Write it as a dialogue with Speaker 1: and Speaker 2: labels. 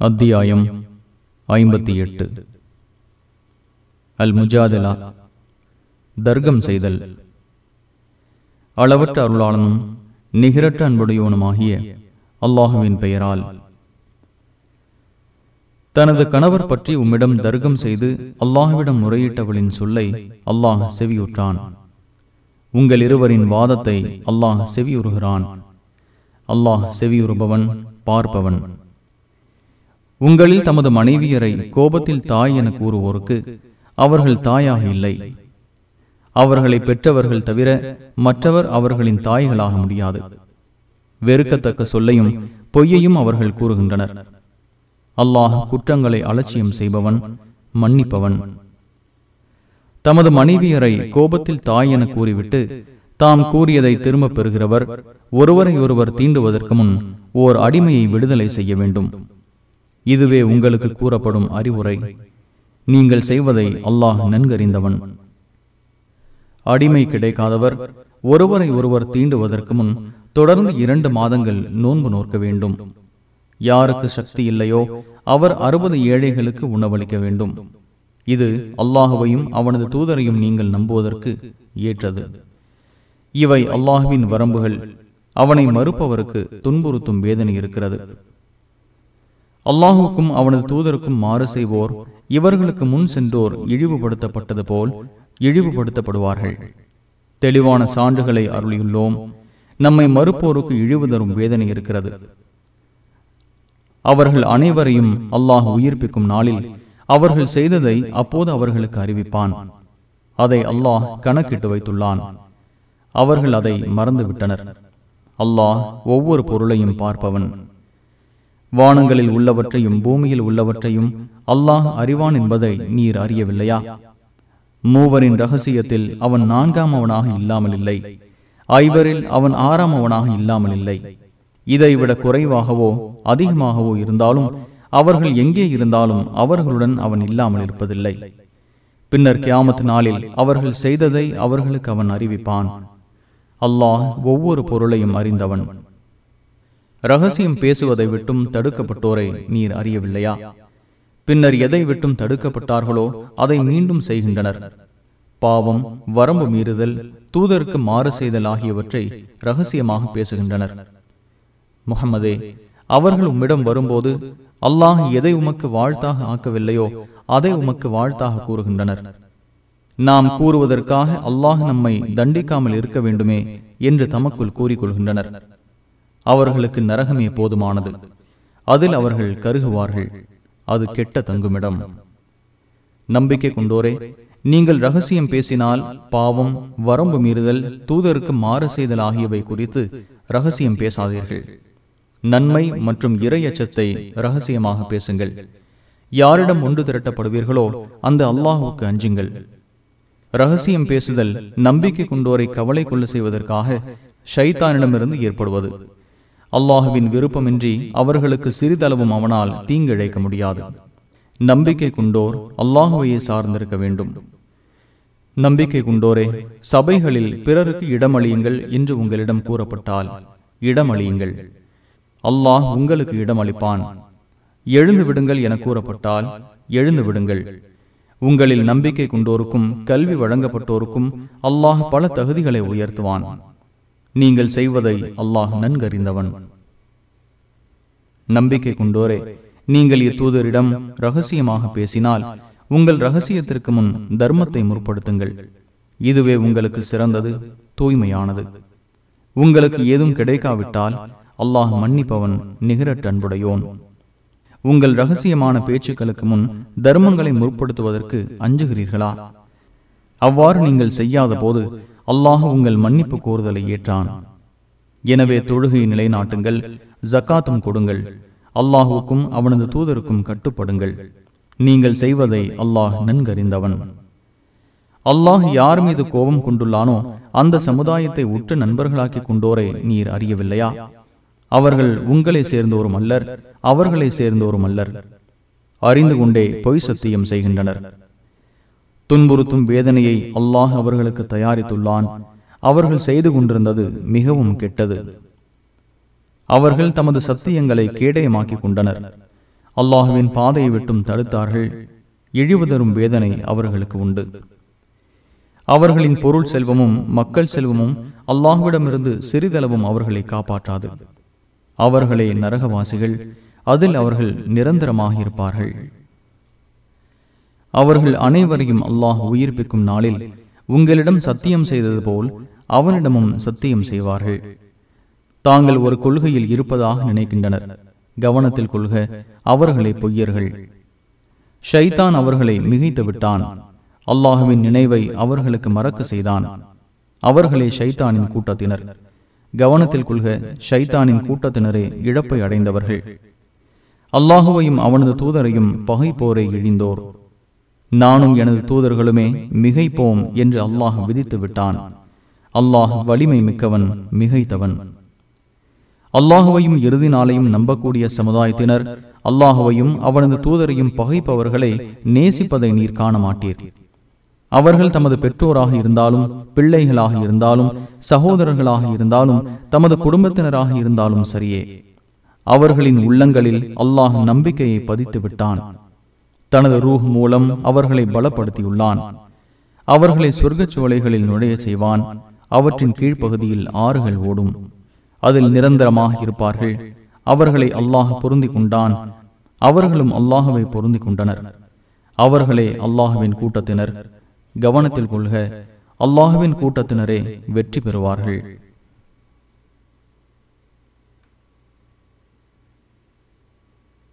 Speaker 1: அத்தியாயம் ஐம்பத்தி எட்டு. அல் முஜாதிலா தர்க்கம் செய்தல். அளவற்ற அருளாளனும் நிகரற்ற அன்புடையவனுமாகிய அல்லாஹுவின் பெயரால். தனது கணவர் பற்றி உம்மிடம் தர்க்கம் செய்து அல்லாஹுவிடம் முறையிட்டவளின் சொல்லை அல்லாஹ் செவியுற்றான். உங்கள் இருவரின் வாதத்தை அல்லாஹ் செவியுறுகிறான். அல்லாஹ் செவியுறுபவன் பார்ப்பவன். உங்களில் தமது மனைவியரை கோபத்தில் தாய் என கூறுவோருக்கு அவர்கள் தாயாக இல்லை. அவர்களை பெற்றவர்கள் தவிர மற்றவர் அவர்களின் தாய்களாக முடியாது. வெறுக்கத்தக்க சொல்லையும் பொய்யையும் அவர்கள் கூறுகின்றனர். அல்லாஹ் குற்றங்களை அலட்சியம் செய்பவன் மன்னிப்பவன். தமது மனைவியரை கோபத்தில் தாய் என கூறிவிட்டு தாம் கூறியதை திரும்பப் பெறுகிறவர் ஒருவரை ஒருவர் தீண்டுவதற்கு முன் ஓர் அடிமையை விடுதலை செய்ய வேண்டும். இதுவே உங்களுக்கு கூறப்படும் அறிவுரை. நீங்கள் செய்வதை அல்லாஹ் நன்கறிந்தவன். அடிமை கிடைக்காதவர் ஒருவரை ஒருவர் தீண்டுவதற்கு முன் தொடர்ந்து இரண்டு மாதங்கள் நோன்பு நோக்க வேண்டும். யாருக்கு சக்தி இல்லையோ அவர் அறுபது ஏழைகளுக்கு உணவளிக்க வேண்டும். இது அல்லாஹுவையும் அவனது தூதரையும் நீங்கள் நம்புவதற்கு ஏற்றது. இவை அல்லாஹுவின் வரம்புகள். அவனை மறுப்பவருக்கு துன்புறுத்தும் வேதனை இருக்கிறது. அல்லாஹுக்கும் அவனது தூதருக்கும் மாறு செய்வோர். இவர்களுக்கு முன் சென்றோர் இழிவுபடுத்தப்பட்டது போல் இழிவுபடுத்தப்படுவார்கள். தெளிவான சான்றுகளை அருளியுள்ளோம். நம்மை மறுப்போருக்கு இழிவு தரும் வேதனை இருக்கிறது. அவர்கள் அனைவரையும் அல்லாஹ் உயிர்ப்பிக்கும் நாளில் அவர்கள் செய்ததை அப்போது அவர்களுக்கு அறிவிப்பான். அதை அல்லாஹ் கணக்கிட்டு வைத்துள்ளான். அவர்கள் அதை மறந்துவிட்டனர். அல்லாஹ் ஒவ்வொரு பொருளையும் பார்ப்பவன். வானங்களில் உள்ளவற்றையும் பூமியில் உள்ளவற்றையும் அல்லாஹ் அறிவான் என்பதை நீர் அறியவில்லையா? மூவரின் ரகசியத்தில் அவன் நான்காம் அவனாக இல்லாமல் இல்லை. ஐவரில் அவன் ஆறாம் அவனாக இல்லாமல் இல்லை. இதைவிட குறைவாகவோ அதிகமாகவோ இருந்தாலும் அவர்கள் எங்கே இருந்தாலும் அவர்களுடன் அவன் இல்லாமல் இருப்பதில்லை. பின்னர் கியாமத் நாளில் அவர்கள் செய்ததை அவர்களுக்கு அவன் அறிவிப்பான். அல்லாஹ் ஒவ்வொரு பொருளையும் அறிந்தவன். ரகசியம் பேசுவதை விட்டும் தடுக்கப்பட்டோரை நீர் அறியவில்லையா? பின்னர் எதை விட்டும் தடுக்கப்பட்டார்களோ அதை மீண்டும் செய்கின்றனர். பாவம் வரம்பு மீறுதல் தூதருக்கு மாறு செய்தல் ஆகியவற்றை ரகசியமாக பேசுகின்றனர். முகமதே அவர்கள் உம்மிடம் வரும்போது அல்லாஹ் எதை உமக்கு வாழ்த்தாக ஆக்கவில்லையோ அதை உமக்கு வாழ்த்தாக கூறுகின்றனர். நாம் கூறுவதற்காக அல்லாஹ் நம்மை தண்டிக்காமல் இருக்க வேண்டுமே என்று தமக்குள் கூறிக்கொள்கின்றனர். அவர்களுக்கு நரகமே போதுமானது. அதில் அவர்கள் கருகுவார்கள். அது கெட்ட தங்குமிடம். நம்பிக்கை கொண்டோரே நீங்கள் ரகசியம் பேசினால் பாவம் வரம்பு மீறுதல் தூதருக்கு மாறு செய்தல் ஆகியவை குறித்து ரகசியம் பேசாதீர்கள். நன்மை மற்றும் இறையச்சத்தை ரகசியமாக பேசுங்கள். யாரிடம் ஒன்று திரட்டப்படுவீர்களோ அந்த அல்லாஹுக்கு அஞ்சுங்கள். ரகசியம் பேசுதல் நம்பிக்கை கொண்டோரை கவலை கொள்ள செய்வதற்காக ஷைத்தானிடமிருந்து ஏற்படுவது. அல்லாஹுவின் விருப்பமின்றி அவர்களுக்கு சிறிதளவும் அவனால் தீங்கிழைக்க முடியாது. நம்பிக்கை கொண்டோர் அல்லாஹுவையே சார்ந்திருக்க வேண்டும். நம்பிக்கை கொண்டோரே சபைகளில் பிறருக்கு இடமளியுங்கள் என்று உங்களிடம் கூறப்பட்டால் இடமளியுங்கள். அல்லாஹ் உங்களுக்கு இடமளிப்பான். எழுந்து விடுங்கள் என கூறப்பட்டால் எழுந்து விடுங்கள். உங்களில் நம்பிக்கை கொண்டோருக்கும் கல்வி வழங்கப்பட்டோருக்கும் அல்லாஹ் பல தகுதிகளை உயர்த்துவான். நீங்கள் செய்வதை அல்லாஹ் நன்கறிந்தவன். நம்பிக்கை கொண்டோரே நீங்கள் இத்தூதரிடம் ரகசியமாக பேசினால் உங்கள் ரகசியத்திற்கு முன் தர்மத்தை முற்படுத்துங்கள். இதுவே உங்களுக்கு சிறந்தது தூய்மையானது. உங்களுக்கு ஏதும் கிடைக்காவிட்டால் அல்லாஹ் மன்னிப்பவன் நிகரற்ற அன்புடையோன். உங்கள் ரகசியமான பேச்சுக்களுக்கு முன் தர்மங்களை முற்படுத்துவதற்கு அஞ்சுகிறீர்களா? அவ்வாறு நீங்கள் செய்யாத போது அல்லாஹ் உங்கள் மன்னிப்பு கோருதலை ஏற்றான். எனவே தொழுகை நிலைநாட்டுங்கள் ஜக்காத்தும் கொடுங்கள். அல்லாஹுக்கும் அவனது தூதருக்கும் கட்டுப்படுங்கள். நீங்கள் செய்வதை அல்லாஹ் நன்கறிந்தவன். அல்லாஹ் யார் மீது கோபம் கொண்டுள்ளானோ அந்த சமுதாயத்தை உற்ற நண்பர்களாக்கி கொண்டோரை நீர் அறியவில்லையா? அவர்கள் உங்களை சேர்ந்தோரும் அல்லர் அவர்களை சேர்ந்தோரும் அல்லர். அறிந்து கொண்டே பொய் சத்தியம் செய்கின்றனர். துன்புறுத்தும் வேதனையை அல்லாஹ் அவர்களுக்கு தயாரித்துள்ளான். அவர்கள் செய்து கொண்டிருந்தது மிகவும் கெட்டது. அவர்கள் தமது சத்தியங்களை கேடயமாக்கிக் கொண்டனர். அல்லாஹுவின் பாதையை விட்டும் தடுத்தார்கள். இழிவுதரும் வேதனை அவர்களுக்கு உண்டு. அவர்களின் பொருள் செல்வமும் மக்கள் செல்வமும் அல்லாஹுவிடமிருந்து சிறிதளவும் அவர்களை காப்பாற்றாது. அவர்களே நரகவாசிகள். அதில் அவர்கள் நிரந்தரமாக இருப்பார்கள் அவர்கள் அனைவரையும் அல்லாஹ் உயிர்ப்பிக்கும் நாளில் உங்களிடம் சத்தியம் செய்தது போல் அவனிடமும் சத்தியம் செய்வார்கள். தாங்கள் ஒரு கொள்கையில் இருப்பதாக நினைக்கின்றனர். கவனத்தில் கொள்க அவர்களே பொய்யர்கள். ஷைத்தான் அவர்களை மிகைத்து விட்டான். அல்லாஹுவின் நினைவை அவர்களுக்கு மறக்க செய்தான். அவர்களே ஷைத்தானின் கூட்டத்தினர். கவனத்தில் கொள்க ஷைத்தானின் கூட்டத்தினரே இழப்பை அடைந்தவர்கள். அல்லாஹுவையும் அவனது தூதரையும் பகைப்போரை இழிந்தோர். நானும் எனது தூதர்களுமே மிகைப்போம் என்று அல்லாஹ் விதித்து விட்டான். அல்லாஹ் வலிமை மிக்கவன் மிகைத்தவன். அல்லாஹுவையும் இறுதி நாளையும் நம்பக்கூடிய சமுதாயத்தினர் அல்லாஹுவையும் அவனது தூதரையும் பகைப்பவர்களை நேசிப்பதை நீர் காண மாட்டீர் அவர்கள் தமது பெற்றோராக இருந்தாலும் பிள்ளைகளாக இருந்தாலும் சகோதரர்களாக இருந்தாலும் தமது குடும்பத்தினராக இருந்தாலும் சரியே. அவர்களின் உள்ளங்களில் அல்லாஹ் நம்பிக்கையை பதித்து விட்டான். தனது ரூஹ் மூலம் அவர்களை பலப்படுத்தியுள்ளான். அவர்களை சொர்க்கச் சோலைகளில் நுழைய செய்வான். அவற்றின் கீழ்ப்பகுதியில் ஆறுகள் ஓடும். அதில் நிரந்தரமாக இருப்பார்கள். அவர்களை அல்லாஹ் பொருந்தி கொண்டான். அவர்களும் அல்லாஹவை பொருந்தி கொண்டனர். அவர்களே அல்லாஹுவின் கூட்டத்தினர். கவனத்தில் கொள்க. அல்லாஹுவின் கூட்டத்தினரே வெற்றி பெறுவார்கள்.